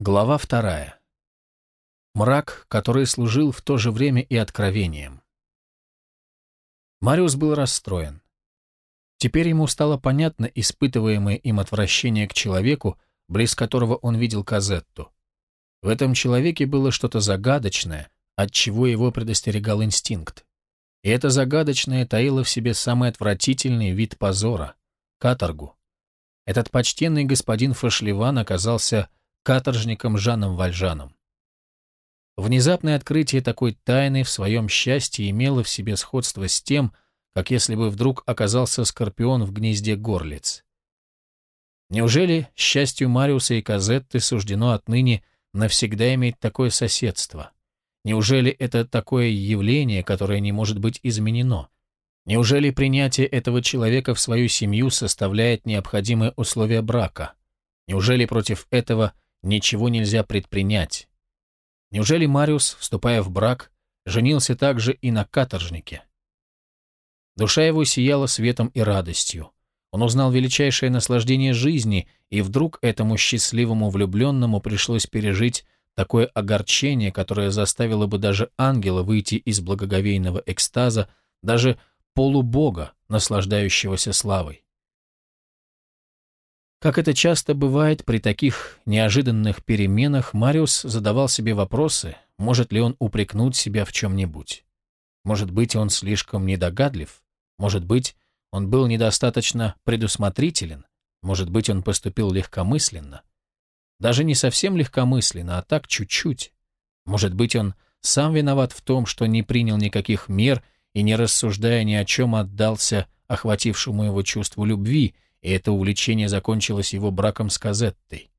Глава вторая. Мрак, который служил в то же время и откровением. Мариус был расстроен. Теперь ему стало понятно испытываемое им отвращение к человеку, близ которого он видел Казетту. В этом человеке было что-то загадочное, от чего его предостерегал инстинкт. И это загадочное таило в себе самый отвратительный вид позора — каторгу. Этот почтенный господин Фашливан оказался каторжником Жаном Вальжаном. Внезапное открытие такой тайны в своем счастье имело в себе сходство с тем, как если бы вдруг оказался скорпион в гнезде горлиц. Неужели счастью Мариуса и Казетты суждено отныне навсегда иметь такое соседство? Неужели это такое явление, которое не может быть изменено? Неужели принятие этого человека в свою семью составляет необходимое условие брака? Неужели против этого ничего нельзя предпринять. Неужели Мариус, вступая в брак, женился также и на каторжнике? Душа его сияла светом и радостью. Он узнал величайшее наслаждение жизни, и вдруг этому счастливому влюбленному пришлось пережить такое огорчение, которое заставило бы даже ангела выйти из благоговейного экстаза, даже полубога, наслаждающегося славой. Как это часто бывает при таких неожиданных переменах, Мариус задавал себе вопросы, может ли он упрекнуть себя в чем-нибудь. Может быть, он слишком недогадлив, может быть, он был недостаточно предусмотрителен, может быть, он поступил легкомысленно. Даже не совсем легкомысленно, а так чуть-чуть. Может быть, он сам виноват в том, что не принял никаких мер и, не рассуждая ни о чем, отдался охватившему его чувству любви – и это увлечение закончилось его браком с Казеттой.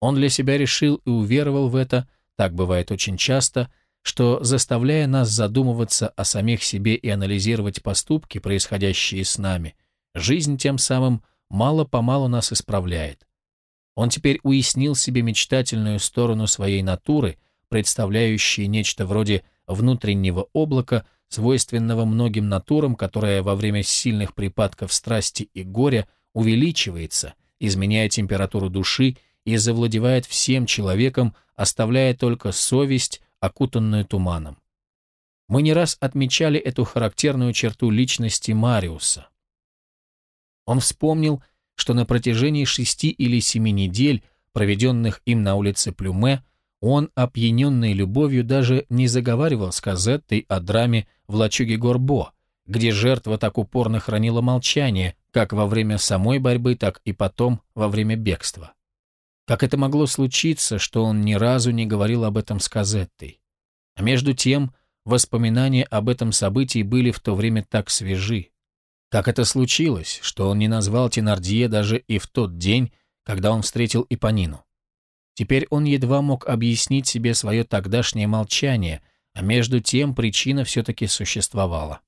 Он для себя решил и уверовал в это, так бывает очень часто, что, заставляя нас задумываться о самих себе и анализировать поступки, происходящие с нами, жизнь тем самым мало-помалу нас исправляет. Он теперь уяснил себе мечтательную сторону своей натуры, представляющей нечто вроде внутреннего облака, свойственного многим натурам, которое во время сильных припадков страсти и горя увеличивается, изменяя температуру души и завладевает всем человеком, оставляя только совесть, окутанную туманом. Мы не раз отмечали эту характерную черту личности Мариуса. Он вспомнил, что на протяжении шести или семи недель, проведенных им на улице Плюме, он, опьяненный любовью, даже не заговаривал с Казеттой о драме в лачуге Горбо, где жертва так упорно хранила молчание, как во время самой борьбы, так и потом во время бегства. Как это могло случиться, что он ни разу не говорил об этом с Казеттой? А между тем, воспоминания об этом событии были в то время так свежи. Как это случилось, что он не назвал Тенардье даже и в тот день, когда он встретил Ипанину? Теперь он едва мог объяснить себе свое тогдашнее молчание, а между тем причина все-таки существовала.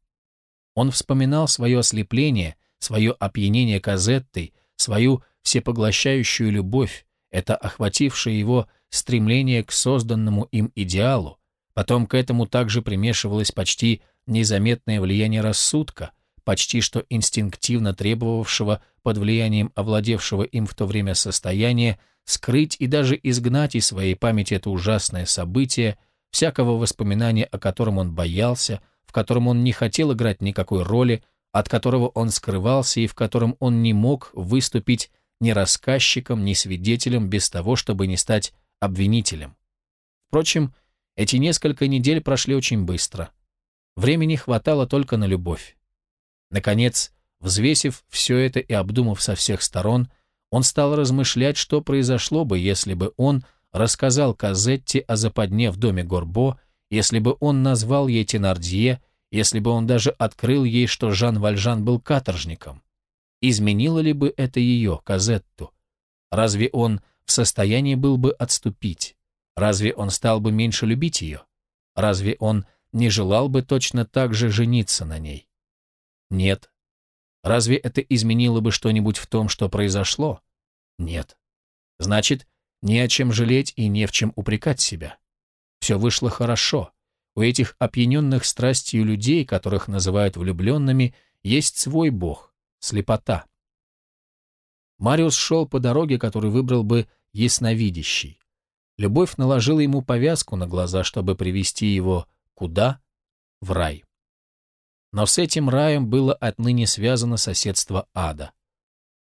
Он вспоминал свое ослепление, свое опьянение Казеттой, свою всепоглощающую любовь, это охватившее его стремление к созданному им идеалу, потом к этому также примешивалось почти незаметное влияние рассудка, почти что инстинктивно требовавшего под влиянием овладевшего им в то время состояния скрыть и даже изгнать из своей памяти это ужасное событие, всякого воспоминания о котором он боялся, в котором он не хотел играть никакой роли, от которого он скрывался и в котором он не мог выступить ни рассказчиком, ни свидетелем без того, чтобы не стать обвинителем. Впрочем, эти несколько недель прошли очень быстро. Времени хватало только на любовь. Наконец, взвесив все это и обдумав со всех сторон, он стал размышлять, что произошло бы, если бы он рассказал Казетте о западне в доме Горбо, если бы он назвал ей Тенардье, если бы он даже открыл ей, что Жан Вальжан был каторжником. Изменило ли бы это ее, Казетту? Разве он в состоянии был бы отступить? Разве он стал бы меньше любить ее? Разве он не желал бы точно так же жениться на ней? Нет, Разве это изменило бы что-нибудь в том, что произошло? Нет. Значит, не о чем жалеть и не в чем упрекать себя. Все вышло хорошо. У этих опьяненных страстью людей, которых называют влюбленными, есть свой бог — слепота. Мариус шел по дороге, которую выбрал бы ясновидящий. Любовь наложила ему повязку на глаза, чтобы привести его куда? В рай. Но с этим раем было отныне связано соседство ада.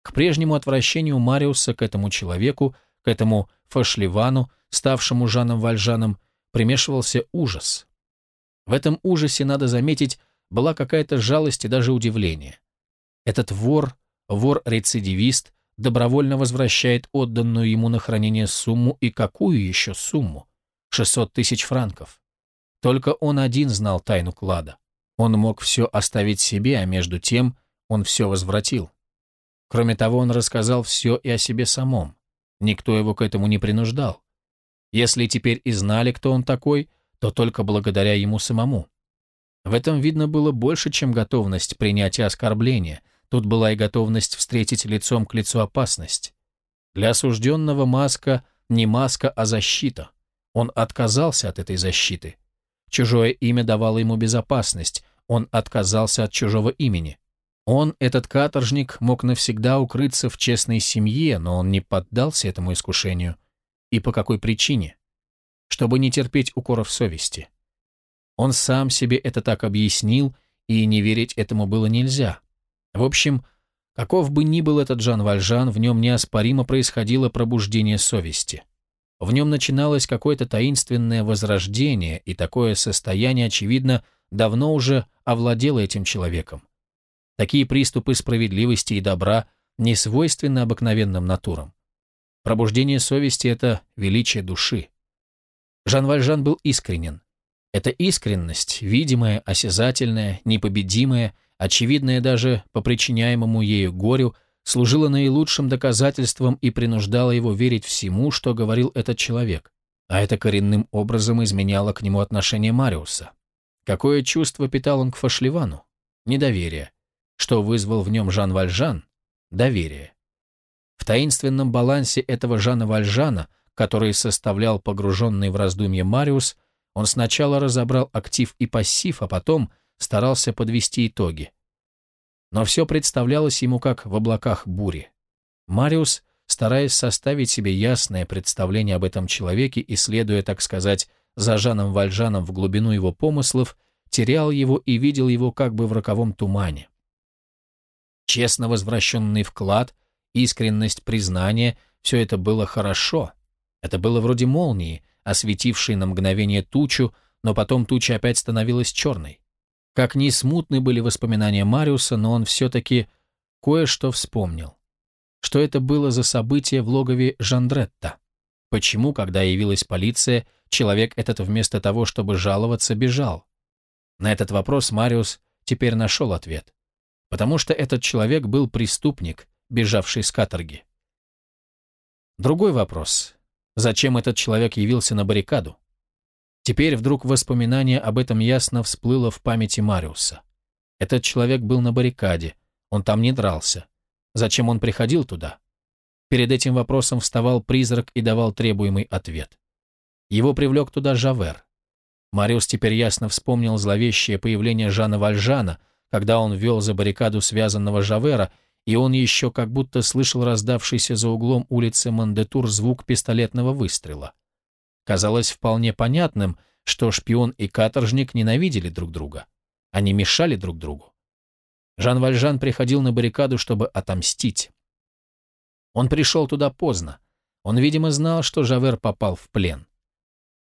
К прежнему отвращению Мариуса к этому человеку, к этому Фашливану, ставшему Жаном Вальжаном, примешивался ужас. В этом ужасе, надо заметить, была какая-то жалость и даже удивление. Этот вор, вор-рецидивист, добровольно возвращает отданную ему на хранение сумму и какую еще сумму? 600 тысяч франков. Только он один знал тайну клада. Он мог все оставить себе, а между тем он все возвратил. Кроме того, он рассказал все и о себе самом. Никто его к этому не принуждал. Если теперь и знали, кто он такой, то только благодаря ему самому. В этом видно было больше, чем готовность принятия оскорбления. Тут была и готовность встретить лицом к лицу опасность. Для осужденного маска не маска, а защита. Он отказался от этой защиты. Чужое имя давало ему безопасность, он отказался от чужого имени. Он, этот каторжник, мог навсегда укрыться в честной семье, но он не поддался этому искушению. И по какой причине? Чтобы не терпеть укоров совести. Он сам себе это так объяснил, и не верить этому было нельзя. В общем, каков бы ни был этот Жан Вальжан, в нем неоспоримо происходило пробуждение совести. В нем начиналось какое-то таинственное возрождение, и такое состояние, очевидно, давно уже овладело этим человеком. Такие приступы справедливости и добра не свойственны обыкновенным натурам. Пробуждение совести – это величие души. Жан Вальжан был искренен. Эта искренность, видимая, осязательная, непобедимая, очевидная даже по причиняемому ею горю, служила наилучшим доказательством и принуждала его верить всему, что говорил этот человек, а это коренным образом изменяло к нему отношение Мариуса. Какое чувство питал он к Фашливану? Недоверие. Что вызвал в нем Жан Вальжан? Доверие. В таинственном балансе этого Жана Вальжана, который составлял погруженный в раздумье Мариус, он сначала разобрал актив и пассив, а потом старался подвести итоги. Но все представлялось ему как в облаках бури. Мариус, стараясь составить себе ясное представление об этом человеке и следуя, так сказать, за Жаном Вальжаном в глубину его помыслов, терял его и видел его как бы в роковом тумане. Честно возвращенный вклад, искренность признания — все это было хорошо. Это было вроде молнии, осветившей на мгновение тучу, но потом туча опять становилась черной. Как ни смутны были воспоминания Мариуса, но он все-таки кое-что вспомнил. Что это было за событие в логове Жандретта? Почему, когда явилась полиция, человек этот вместо того, чтобы жаловаться, бежал? На этот вопрос Мариус теперь нашел ответ потому что этот человек был преступник, бежавший с каторги. Другой вопрос. Зачем этот человек явился на баррикаду? Теперь вдруг воспоминание об этом ясно всплыло в памяти Мариуса. Этот человек был на баррикаде, он там не дрался. Зачем он приходил туда? Перед этим вопросом вставал призрак и давал требуемый ответ. Его привлек туда Жавер. Мариус теперь ясно вспомнил зловещее появление Жана Вальжана – когда он вел за баррикаду связанного Жавера, и он еще как будто слышал раздавшийся за углом улицы Мандетур звук пистолетного выстрела. Казалось вполне понятным, что шпион и каторжник ненавидели друг друга. Они мешали друг другу. Жан Вальжан приходил на баррикаду, чтобы отомстить. Он пришел туда поздно. Он, видимо, знал, что Жавер попал в плен.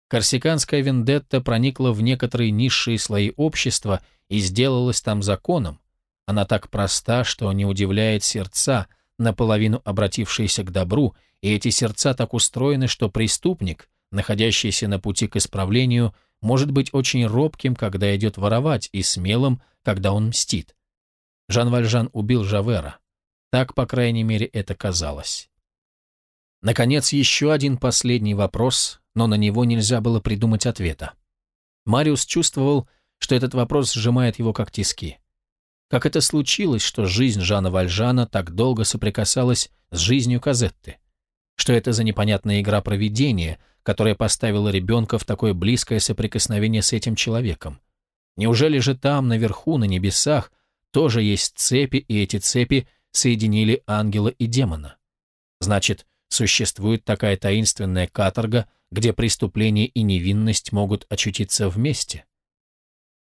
Корсиканская вендетта проникла в некоторые низшие слои общества и сделалась там законом. Она так проста, что не удивляет сердца, наполовину обратившиеся к добру, и эти сердца так устроены, что преступник, находящийся на пути к исправлению, может быть очень робким, когда идет воровать, и смелым, когда он мстит. Жан Вальжан убил Жавера. Так, по крайней мере, это казалось. Наконец, еще один последний вопрос, но на него нельзя было придумать ответа. Мариус чувствовал, что этот вопрос сжимает его как тиски. Как это случилось, что жизнь Жана Вальжана так долго соприкасалась с жизнью Казетты? Что это за непонятная игра провидения, которая поставила ребенка в такое близкое соприкосновение с этим человеком? Неужели же там, наверху, на небесах, тоже есть цепи, и эти цепи соединили ангела и демона? Значит, существует такая таинственная каторга, где преступление и невинность могут очутиться вместе.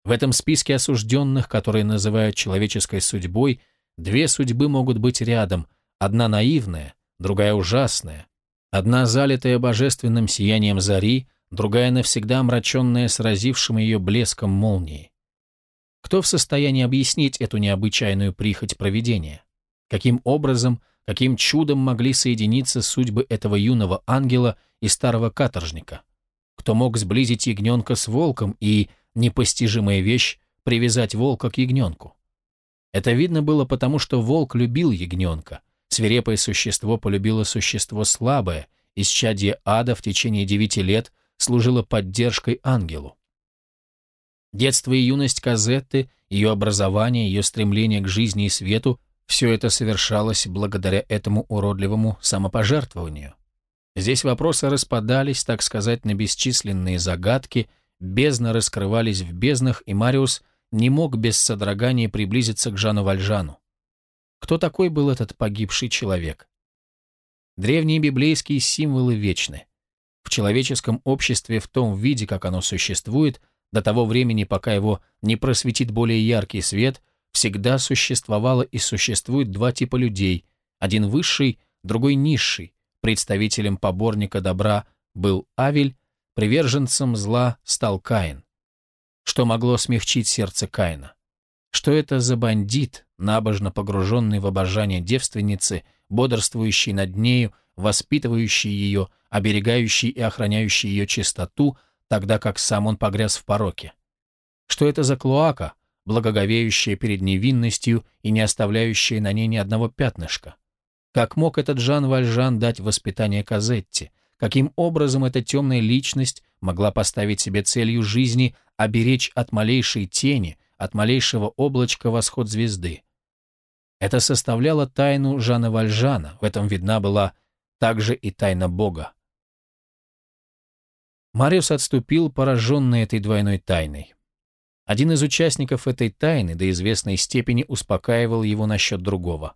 В этом списке осужденных, которые называют человеческой судьбой, две судьбы могут быть рядом, одна наивная, другая ужасная, одна залитая божественным сиянием зари, другая навсегда омраченная сразившим ее блеском молнии. Кто в состоянии объяснить эту необычайную прихоть провидения? Каким образом, каким чудом могли соединиться судьбы этого юного ангела и старого каторжника? Кто мог сблизить ягненка с волком и, непостижимая вещь, привязать волка к ягненку? Это видно было потому, что волк любил ягненка, свирепое существо полюбило существо слабое, исчадье ада в течение девяти лет служило поддержкой ангелу. Детство и юность Казетты, ее образование, ее стремление к жизни и свету – все это совершалось благодаря этому уродливому самопожертвованию. Здесь вопросы распадались, так сказать, на бесчисленные загадки, бездны раскрывались в безднах, и Мариус не мог без содрогания приблизиться к Жану Вальжану. Кто такой был этот погибший человек? Древние библейские символы вечны. В человеческом обществе в том виде, как оно существует – до того времени, пока его не просветит более яркий свет, всегда существовало и существует два типа людей, один высший, другой низший. Представителем поборника добра был Авель, приверженцем зла стал Каин. Что могло смягчить сердце Каина? Что это за бандит, набожно погруженный в обожание девственницы, бодрствующий над нею, воспитывающий ее, оберегающий и охраняющий ее чистоту, тогда как сам он погряз в пороке. Что это за клоака, благоговеющая перед невинностью и не оставляющая на ней ни одного пятнышка? Как мог этот Жан Вальжан дать воспитание Казетти? Каким образом эта темная личность могла поставить себе целью жизни оберечь от малейшей тени, от малейшего облачка восход звезды? Это составляло тайну Жана Вальжана, в этом видна была также и тайна Бога. Мариус отступил, пораженный этой двойной тайной. Один из участников этой тайны до известной степени успокаивал его насчет другого.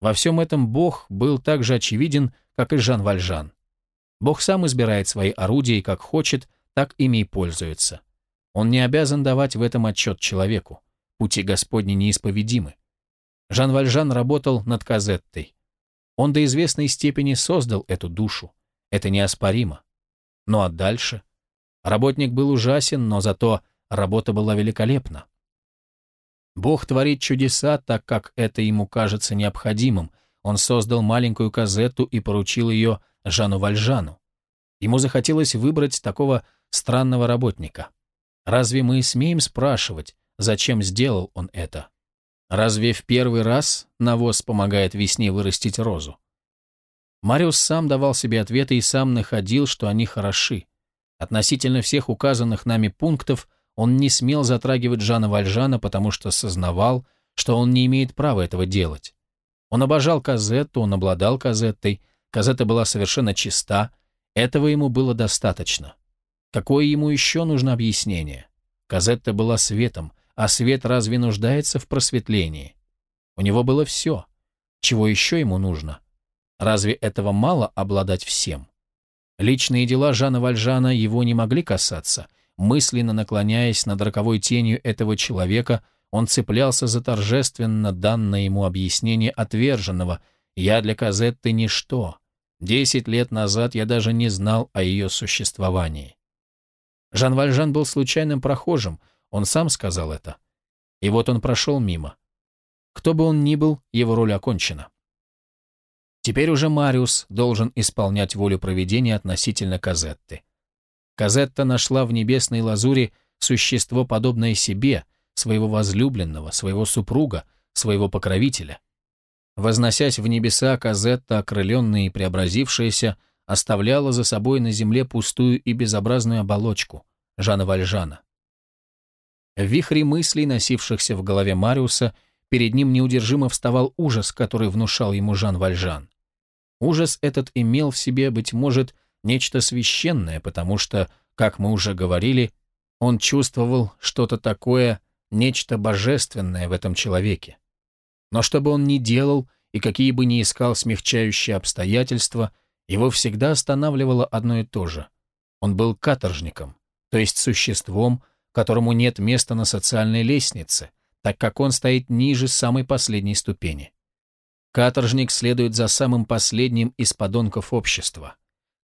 Во всем этом Бог был так же очевиден, как и Жан Вальжан. Бог сам избирает свои орудия и как хочет, так ими и пользуется. Он не обязан давать в этом отчет человеку. Пути Господни неисповедимы. Жан Вальжан работал над Казеттой. Он до известной степени создал эту душу. Это неоспоримо. Ну а дальше? Работник был ужасен, но зато работа была великолепна. Бог творит чудеса, так как это ему кажется необходимым. Он создал маленькую казету и поручил ее Жану Вальжану. Ему захотелось выбрать такого странного работника. Разве мы смеем спрашивать, зачем сделал он это? Разве в первый раз навоз помогает весне вырастить розу? Мариус сам давал себе ответы и сам находил, что они хороши. Относительно всех указанных нами пунктов он не смел затрагивать Жана Вальжана, потому что сознавал, что он не имеет права этого делать. Он обожал Казетту, он обладал Казеттой, Казетта была совершенно чиста, этого ему было достаточно. Какое ему еще нужно объяснение? Казетта была светом, а свет разве нуждается в просветлении? У него было все. Чего еще ему нужно? Разве этого мало обладать всем? Личные дела Жана Вальжана его не могли касаться. Мысленно наклоняясь над роковой тенью этого человека, он цеплялся за торжественно данное ему объяснение отверженного «Я для Казетты ничто. Десять лет назад я даже не знал о ее существовании». Жан Вальжан был случайным прохожим, он сам сказал это. И вот он прошел мимо. Кто бы он ни был, его роль окончена. Теперь уже Мариус должен исполнять волю проведения относительно Казетты. Казетта нашла в небесной лазури существо, подобное себе, своего возлюбленного, своего супруга, своего покровителя. Возносясь в небеса, Казетта, окрыленная и преобразившаяся, оставляла за собой на земле пустую и безобразную оболочку Жана Вальжана. В вихре мыслей, носившихся в голове Мариуса, перед ним неудержимо вставал ужас, который внушал ему Жан Вальжан. Ужас этот имел в себе, быть может, нечто священное, потому что, как мы уже говорили, он чувствовал что-то такое, нечто божественное в этом человеке. Но что бы он ни делал и какие бы ни искал смягчающие обстоятельства, Его всегда останавливало одно и то же. Он был каторжником, то есть существом, которому нет места на социальной лестнице, так как он стоит ниже самой последней ступени. Каторжник следует за самым последним из подонков общества.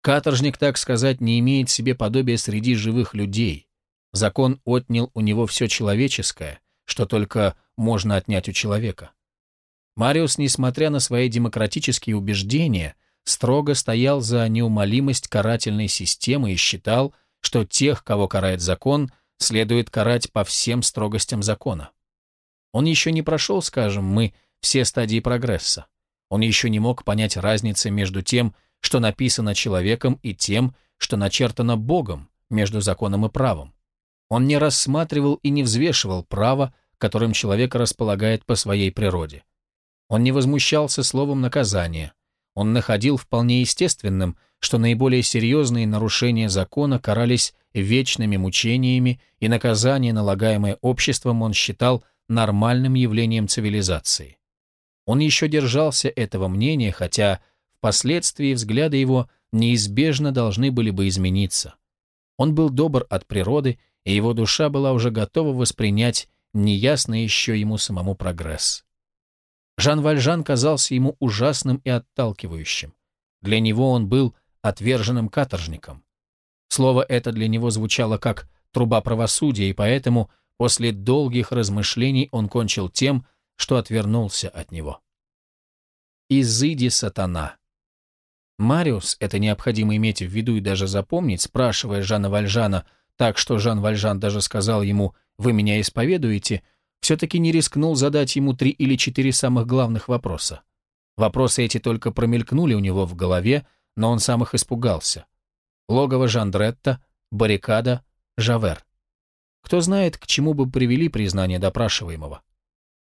Каторжник, так сказать, не имеет себе подобия среди живых людей. Закон отнял у него все человеческое, что только можно отнять у человека. Мариус, несмотря на свои демократические убеждения, строго стоял за неумолимость карательной системы и считал, что тех, кого карает закон, следует карать по всем строгостям закона. Он еще не прошел, скажем мы, все стадии прогресса. Он еще не мог понять разницы между тем, что написано человеком, и тем, что начертано Богом, между законом и правом. Он не рассматривал и не взвешивал право, которым человек располагает по своей природе. Он не возмущался словом наказания. Он находил вполне естественным, что наиболее серьезные нарушения закона карались вечными мучениями, и наказание, налагаемое обществом, он считал нормальным явлением цивилизации. Он еще держался этого мнения, хотя впоследствии взгляды его неизбежно должны были бы измениться. Он был добр от природы, и его душа была уже готова воспринять неясный еще ему самому прогресс. Жан Вальжан казался ему ужасным и отталкивающим. Для него он был отверженным каторжником. Слово это для него звучало как труба правосудия, и поэтому после долгих размышлений он кончил тем, что отвернулся от него. «Изыди, сатана!» Мариус, это необходимо иметь в виду и даже запомнить, спрашивая Жана Вальжана, так что Жан Вальжан даже сказал ему «Вы меня исповедуете», все-таки не рискнул задать ему три или четыре самых главных вопроса. Вопросы эти только промелькнули у него в голове, но он сам их испугался. Логово Жандретта, баррикада, Жавер. Кто знает, к чему бы привели признание допрашиваемого.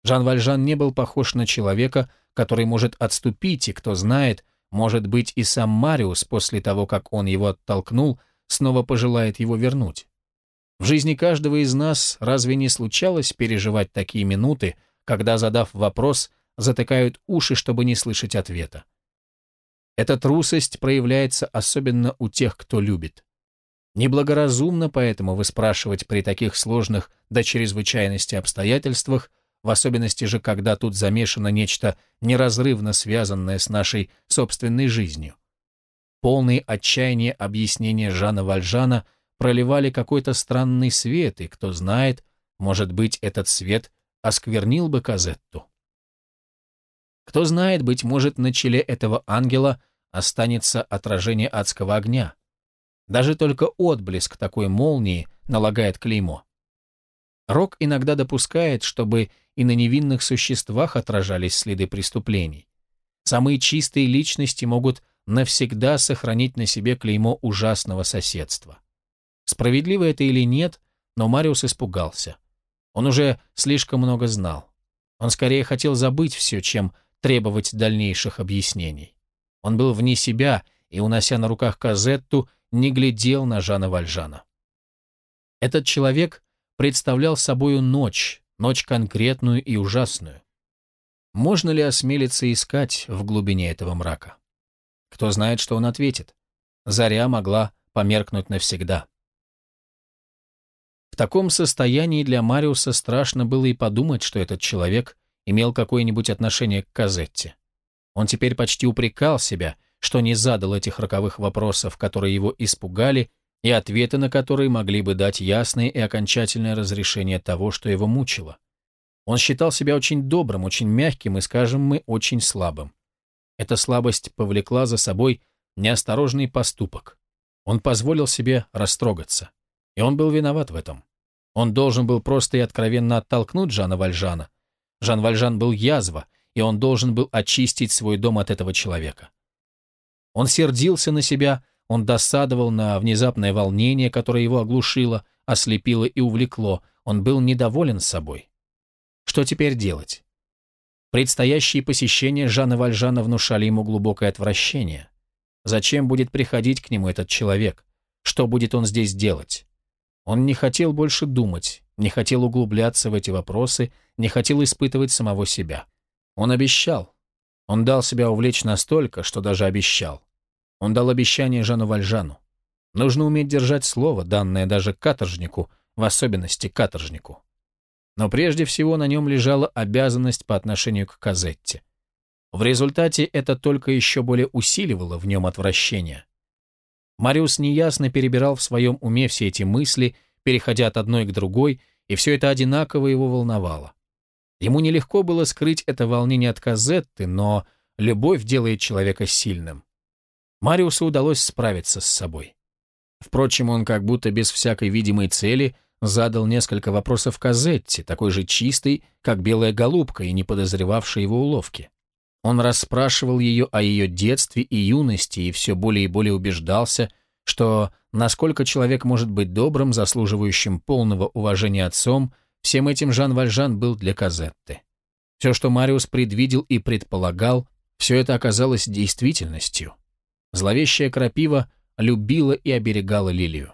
Жан Вальжан не был похож на человека, который может отступить, и кто знает, может быть, и сам Мариус после того, как он его оттолкнул, снова пожелает его вернуть. В жизни каждого из нас разве не случалось переживать такие минуты, когда, задав вопрос, затыкают уши, чтобы не слышать ответа? Эта трусость проявляется особенно у тех, кто любит. Неблагоразумно поэтому выспрашивать при таких сложных до чрезвычайности обстоятельствах, в особенности же, когда тут замешано нечто неразрывно связанное с нашей собственной жизнью. Полные отчаяния объяснения Жана Вальжана – проливали какой-то странный свет, и, кто знает, может быть, этот свет осквернил бы Казетту. Кто знает, быть может, на челе этого ангела останется отражение адского огня. Даже только отблеск такой молнии налагает клеймо. Рок иногда допускает, чтобы и на невинных существах отражались следы преступлений. Самые чистые личности могут навсегда сохранить на себе клеймо ужасного соседства. Справедливо это или нет, но Мариус испугался. Он уже слишком много знал. Он скорее хотел забыть все, чем требовать дальнейших объяснений. Он был вне себя и, унося на руках Казетту, не глядел на Жана Вальжана. Этот человек представлял собою ночь, ночь конкретную и ужасную. Можно ли осмелиться искать в глубине этого мрака? Кто знает, что он ответит. Заря могла померкнуть навсегда. В таком состоянии для Мариуса страшно было и подумать, что этот человек имел какое-нибудь отношение к Казетте. Он теперь почти упрекал себя, что не задал этих роковых вопросов, которые его испугали, и ответы на которые могли бы дать ясное и окончательное разрешение того, что его мучило. Он считал себя очень добрым, очень мягким и, скажем мы, очень слабым. Эта слабость повлекла за собой неосторожный поступок. Он позволил себе растрогаться. И он был виноват в этом. Он должен был просто и откровенно оттолкнуть Жана Вальжана. Жан Вальжан был язва, и он должен был очистить свой дом от этого человека. Он сердился на себя, он досадовал на внезапное волнение, которое его оглушило, ослепило и увлекло, он был недоволен собой. Что теперь делать? Предстоящие посещения Жана Вальжана внушали ему глубокое отвращение. Зачем будет приходить к нему этот человек? Что будет он здесь делать? Он не хотел больше думать, не хотел углубляться в эти вопросы, не хотел испытывать самого себя. Он обещал. Он дал себя увлечь настолько, что даже обещал. Он дал обещание Жану Вальжану. Нужно уметь держать слово, данное даже каторжнику, в особенности каторжнику. Но прежде всего на нем лежала обязанность по отношению к Казетте. В результате это только еще более усиливало в нем отвращение. Мариус неясно перебирал в своем уме все эти мысли, переходя от одной к другой, и все это одинаково его волновало. Ему нелегко было скрыть это волнение от Казетты, но любовь делает человека сильным. Мариусу удалось справиться с собой. Впрочем, он как будто без всякой видимой цели задал несколько вопросов Казетте, такой же чистой, как белая голубка и не подозревавшей его уловки. Он расспрашивал ее о ее детстве и юности и все более и более убеждался, что насколько человек может быть добрым, заслуживающим полного уважения отцом, всем этим Жан Вальжан был для Казетты. Все, что Мариус предвидел и предполагал, все это оказалось действительностью. Зловещая крапива любила и оберегала лилию.